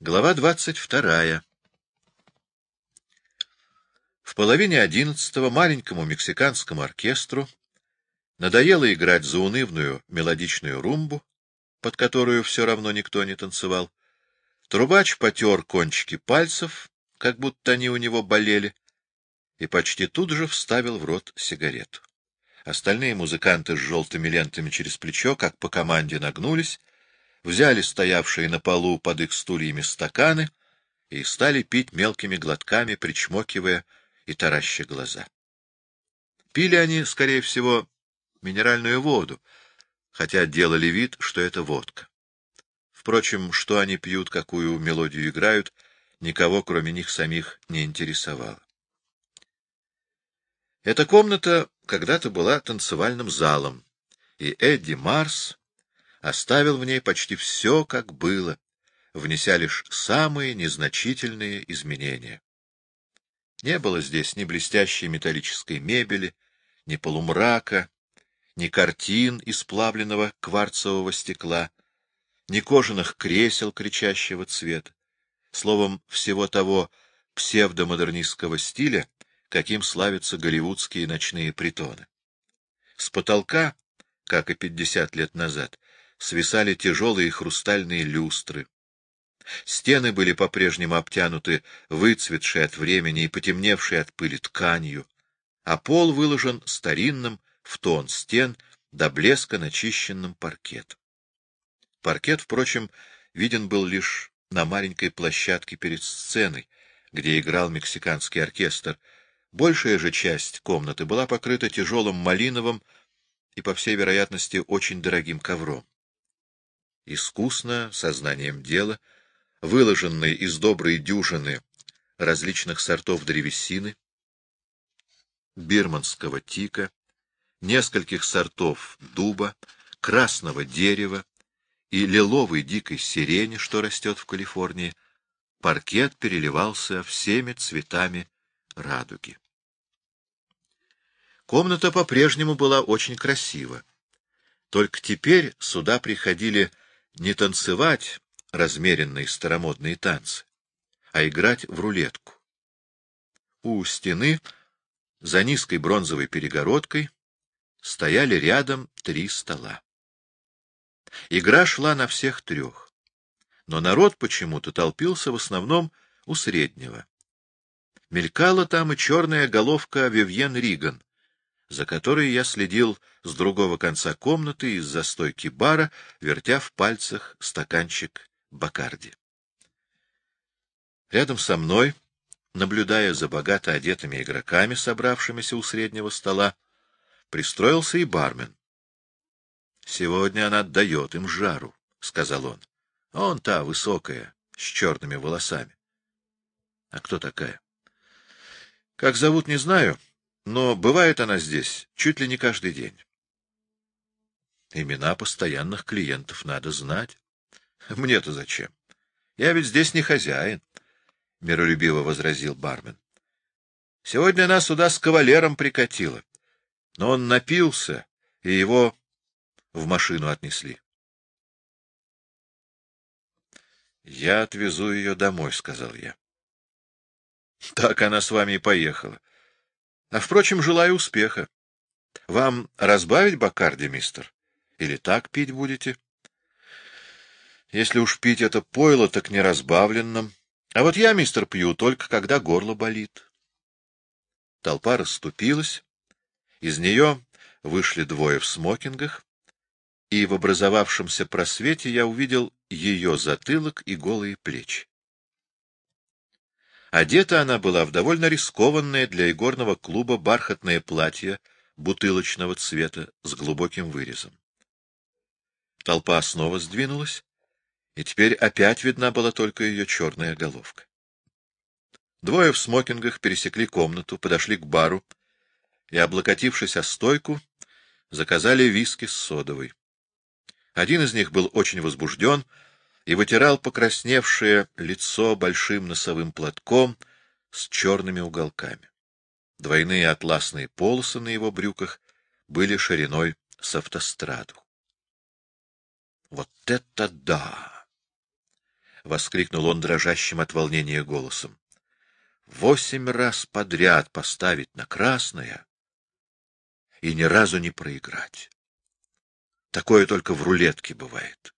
Глава двадцать вторая. В половине одиннадцатого маленькому мексиканскому оркестру надоело играть заунывную мелодичную румбу, под которую все равно никто не танцевал. Трубач потер кончики пальцев, как будто они у него болели, и почти тут же вставил в рот сигарету. Остальные музыканты с желтыми лентами через плечо, как по команде, нагнулись взяли стоявшие на полу под их стульями стаканы и стали пить мелкими глотками, причмокивая и тараща глаза. Пили они, скорее всего, минеральную воду, хотя делали вид, что это водка. Впрочем, что они пьют, какую мелодию играют, никого, кроме них самих, не интересовало. Эта комната когда-то была танцевальным залом, и Эдди Марс оставил в ней почти все, как было, внеся лишь самые незначительные изменения. Не было здесь ни блестящей металлической мебели, ни полумрака, ни картин из плавленного кварцевого стекла, ни кожаных кресел кричащего цвета, словом, всего того псевдомодернистского стиля, каким славятся голливудские ночные притоны. С потолка, как и пятьдесят лет назад, свисали тяжелые хрустальные люстры. Стены были по-прежнему обтянуты выцветшей от времени и потемневшей от пыли тканью, а пол выложен старинным в тон стен до блеска начищенным паркетом. Паркет, впрочем, виден был лишь на маленькой площадке перед сценой, где играл мексиканский оркестр. Большая же часть комнаты была покрыта тяжелым малиновым и, по всей вероятности, очень дорогим ковром искусно, сознанием дела, выложенный из доброй дюжины различных сортов древесины, бирманского тика, нескольких сортов дуба, красного дерева и лиловой дикой сирени, что растет в Калифорнии, паркет переливался всеми цветами радуги. Комната по-прежнему была очень красива. Только теперь сюда приходили не танцевать размеренные старомодные танцы, а играть в рулетку. У стены, за низкой бронзовой перегородкой, стояли рядом три стола. Игра шла на всех трех, но народ почему-то толпился в основном у среднего. Мелькала там и черная головка Вивьен Риган, за которой я следил с другого конца комнаты из-за стойки бара, вертя в пальцах стаканчик Бакарди. Рядом со мной, наблюдая за богато одетыми игроками, собравшимися у среднего стола, пристроился и бармен. — Сегодня она отдает им жару, — сказал он. — Он та, высокая, с черными волосами. — А кто такая? — Как зовут, не знаю. — но бывает она здесь чуть ли не каждый день. Имена постоянных клиентов надо знать. Мне-то зачем? Я ведь здесь не хозяин, — миролюбиво возразил бармен. Сегодня она сюда с кавалером прикатила, но он напился, и его в машину отнесли. — Я отвезу ее домой, — сказал я. — Так она с вами и поехала. А, впрочем, желаю успеха. Вам разбавить Бакарди, мистер? Или так пить будете? Если уж пить это пойло, так не разбавленным. А вот я, мистер, пью только, когда горло болит. Толпа расступилась. Из нее вышли двое в смокингах, и в образовавшемся просвете я увидел ее затылок и голые плечи. Одета она была в довольно рискованное для игорного клуба бархатное платье бутылочного цвета с глубоким вырезом. Толпа снова сдвинулась, и теперь опять видна была только ее черная головка. Двое в смокингах пересекли комнату, подошли к бару и, облокотившись о стойку, заказали виски с содовой. Один из них был очень возбужден — и вытирал покрасневшее лицо большим носовым платком с черными уголками. Двойные атласные полосы на его брюках были шириной с автостраду. Вот это да! воскликнул он дрожащим от волнения голосом. — Восемь раз подряд поставить на красное и ни разу не проиграть. Такое только в рулетке бывает. —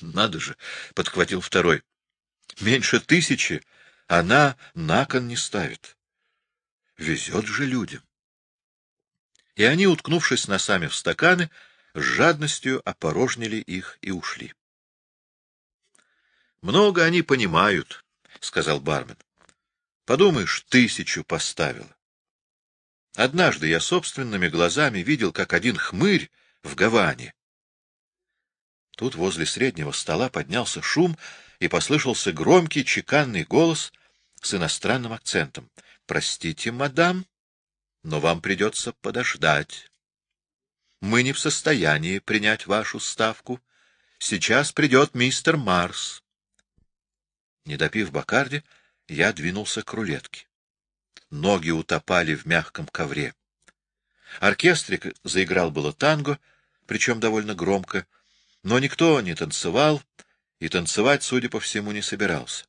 Надо же, — подхватил второй. — Меньше тысячи она на кон не ставит. Везет же людям. И они, уткнувшись носами в стаканы, с жадностью опорожнили их и ушли. — Много они понимают, — сказал бармен. — Подумаешь, тысячу поставила. Однажды я собственными глазами видел, как один хмырь в Гаване. Тут возле среднего стола поднялся шум, и послышался громкий чеканный голос с иностранным акцентом. — Простите, мадам, но вам придется подождать. Мы не в состоянии принять вашу ставку. Сейчас придет мистер Марс. Не допив Бакарди, я двинулся к рулетке. Ноги утопали в мягком ковре. Оркестрик заиграл было танго, причем довольно громко, но никто не танцевал, и танцевать, судя по всему, не собирался.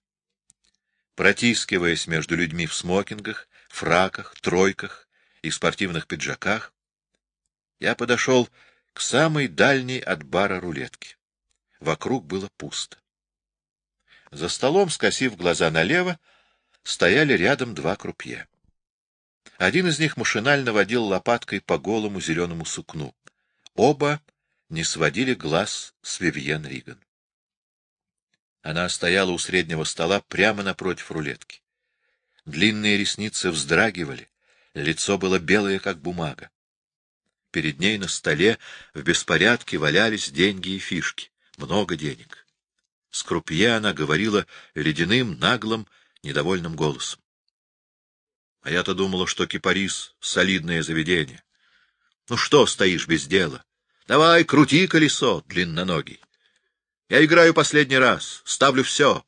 Протискиваясь между людьми в смокингах, фраках, тройках и спортивных пиджаках, я подошел к самой дальней от бара рулетки. Вокруг было пусто. За столом, скосив глаза налево, стояли рядом два крупье. Один из них машинально водил лопаткой по голому зеленому сукну. Оба не сводили глаз с Вивьен Риган. Она стояла у среднего стола прямо напротив рулетки. Длинные ресницы вздрагивали, лицо было белое, как бумага. Перед ней на столе в беспорядке валялись деньги и фишки. Много денег. С крупье она говорила ледяным, наглым, недовольным голосом. А я-то думала, что кипарис — солидное заведение. Ну что стоишь без дела? Давай, крути колесо, длинноногий. Я играю последний раз, ставлю все.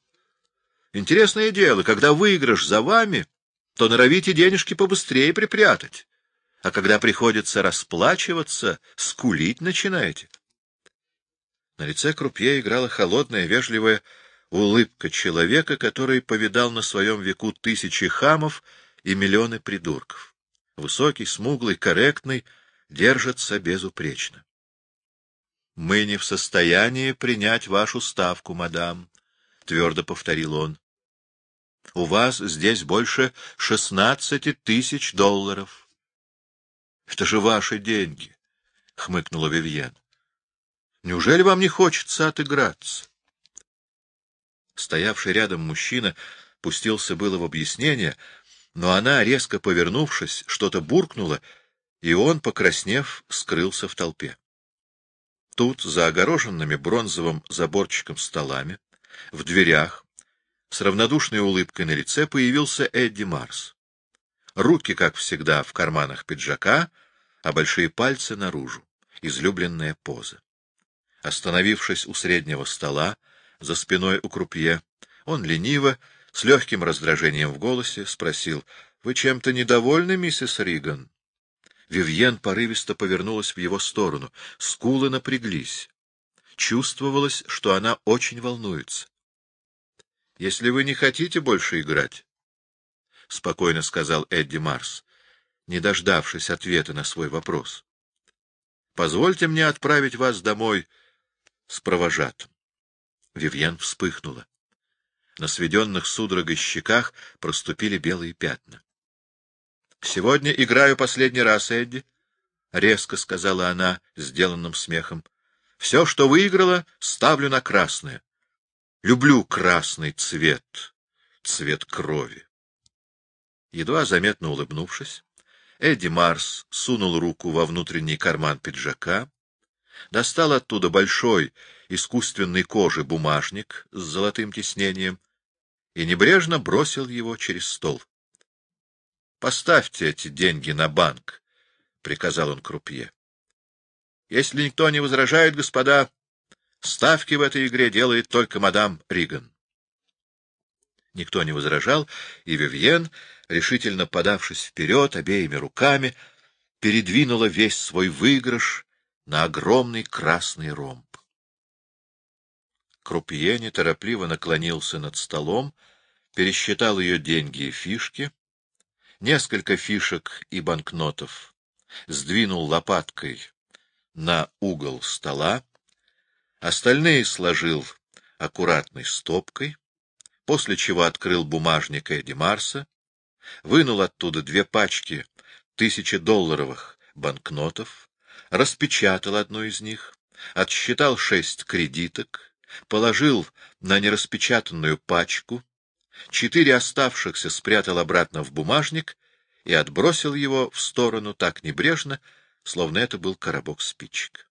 Интересное дело, когда выигрыш за вами, то норовите денежки побыстрее припрятать. А когда приходится расплачиваться, скулить начинаете. На лице крупье играла холодная, вежливая улыбка человека, который повидал на своем веку тысячи хамов и миллионы придурков. Высокий, смуглый, корректный, держится безупречно. — Мы не в состоянии принять вашу ставку, мадам, — твердо повторил он. — У вас здесь больше шестнадцати тысяч долларов. — Это же ваши деньги, — хмыкнула Вивьен. — Неужели вам не хочется отыграться? Стоявший рядом мужчина пустился было в объяснение, но она, резко повернувшись, что-то буркнула, и он, покраснев, скрылся в толпе. Тут, за огороженными бронзовым заборчиком столами, в дверях, с равнодушной улыбкой на лице появился Эдди Марс. Руки, как всегда, в карманах пиджака, а большие пальцы наружу. Излюбленная поза. Остановившись у среднего стола, за спиной у крупье, он лениво, с легким раздражением в голосе, спросил, — Вы чем-то недовольны, миссис Риган? Вивьен порывисто повернулась в его сторону. Скулы напряглись. Чувствовалось, что она очень волнуется. — Если вы не хотите больше играть, — спокойно сказал Эдди Марс, не дождавшись ответа на свой вопрос, — позвольте мне отправить вас домой с провожатым. Вивьен вспыхнула. На сведенных судорогой щеках проступили белые пятна. Сегодня играю последний раз, Эдди, — резко сказала она сделанным смехом. — Все, что выиграла, ставлю на красное. Люблю красный цвет, цвет крови. Едва заметно улыбнувшись, Эдди Марс сунул руку во внутренний карман пиджака, достал оттуда большой искусственной кожи бумажник с золотым тиснением и небрежно бросил его через стол. Поставьте эти деньги на банк, — приказал он крупье. Если никто не возражает, господа, ставки в этой игре делает только мадам Риган. Никто не возражал, и Вивьен, решительно подавшись вперед обеими руками, передвинула весь свой выигрыш на огромный красный ромб. Крупье неторопливо наклонился над столом, пересчитал ее деньги и фишки, несколько фишек и банкнотов, сдвинул лопаткой на угол стола, остальные сложил аккуратной стопкой, после чего открыл бумажник Эдди Марса, вынул оттуда две пачки тысячедолларовых банкнотов, распечатал одну из них, отсчитал шесть кредиток, положил на нераспечатанную пачку, четыре оставшихся спрятал обратно в бумажник и отбросил его в сторону так небрежно, словно это был коробок спичек.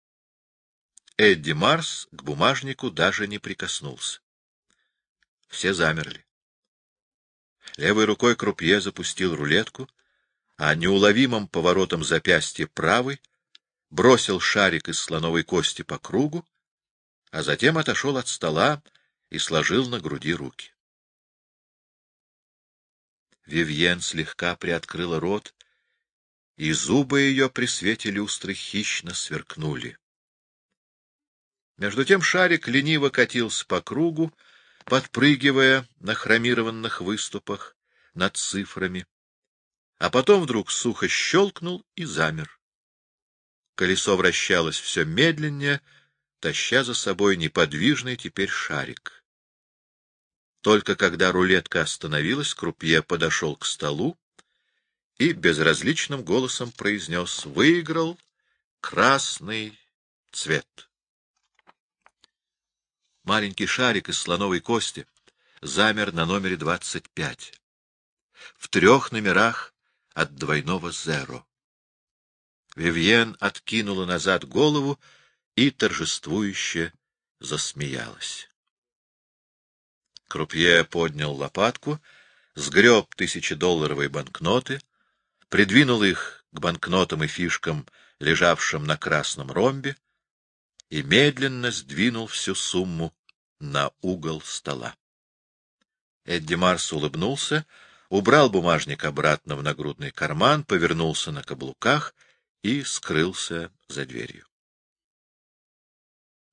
Эдди Марс к бумажнику даже не прикоснулся. Все замерли. Левой рукой крупье запустил рулетку, а неуловимым поворотом запястья правой бросил шарик из слоновой кости по кругу, а затем отошел от стола и сложил на груди руки. Вивьен слегка приоткрыла рот, и зубы ее при свете люстры хищно сверкнули. Между тем шарик лениво катился по кругу, подпрыгивая на хромированных выступах над цифрами, а потом вдруг сухо щелкнул и замер. Колесо вращалось все медленнее, таща за собой неподвижный теперь шарик. Только когда рулетка остановилась, крупье подошел к столу и безразличным голосом произнес «Выиграл красный цвет». Маленький шарик из слоновой кости замер на номере двадцать пять. В трех номерах от двойного зеро. Вивьен откинула назад голову и торжествующе засмеялась. Крупье поднял лопатку, сгреб тысячедолларовые банкноты, придвинул их к банкнотам и фишкам, лежавшим на красном ромбе, и медленно сдвинул всю сумму на угол стола. Эдди Марс улыбнулся, убрал бумажник обратно в нагрудный карман, повернулся на каблуках и скрылся за дверью.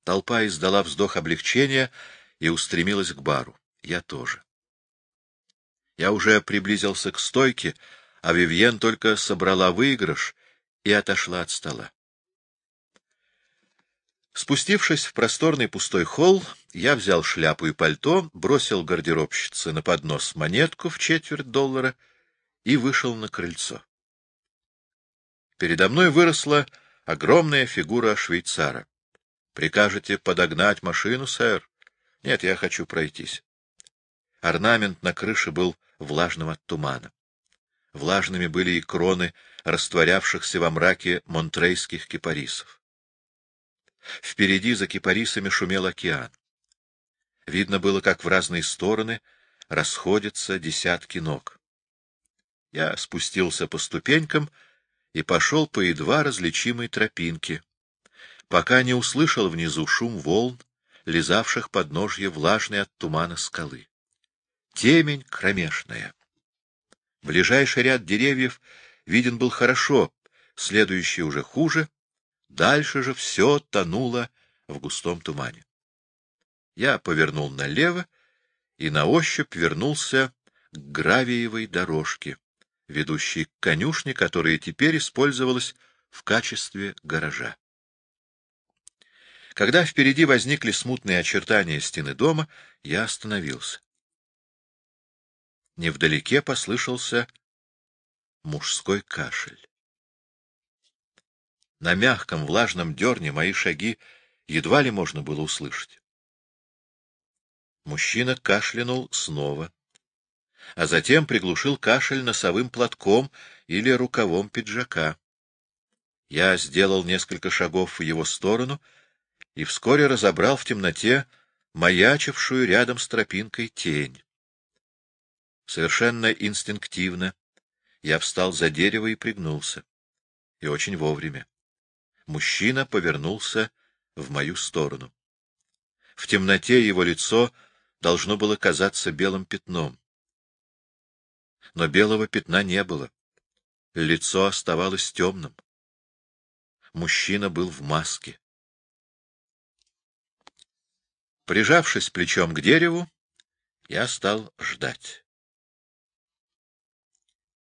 Толпа издала вздох облегчения и устремилась к бару. Я тоже. Я уже приблизился к стойке, а Вивьен только собрала выигрыш и отошла от стола. Спустившись в просторный пустой холл, я взял шляпу и пальто, бросил гардеробщице на поднос монетку в четверть доллара и вышел на крыльцо. Передо мной выросла огромная фигура швейцара. — Прикажете подогнать машину, сэр? — Нет, я хочу пройтись. Орнамент на крыше был влажным от тумана. Влажными были и кроны растворявшихся во мраке монтрейских кипарисов. Впереди за кипарисами шумел океан. Видно было, как в разные стороны расходятся десятки ног. Я спустился по ступенькам и пошел по едва различимой тропинке, пока не услышал внизу шум волн, лизавших подножье влажной от тумана скалы. Темень кромешная. Ближайший ряд деревьев виден был хорошо, следующий уже хуже, Дальше же все тонуло в густом тумане. Я повернул налево и на ощупь вернулся к гравиевой дорожке, ведущей к конюшне, которая теперь использовалась в качестве гаража. Когда впереди возникли смутные очертания стены дома, я остановился. Невдалеке послышался мужской кашель. На мягком влажном дерне мои шаги едва ли можно было услышать. Мужчина кашлянул снова, а затем приглушил кашель носовым платком или рукавом пиджака. Я сделал несколько шагов в его сторону и вскоре разобрал в темноте маячившую рядом с тропинкой тень. Совершенно инстинктивно я встал за дерево и пригнулся. И очень вовремя. Мужчина повернулся в мою сторону. В темноте его лицо должно было казаться белым пятном. Но белого пятна не было. Лицо оставалось темным. Мужчина был в маске. Прижавшись плечом к дереву, я стал ждать.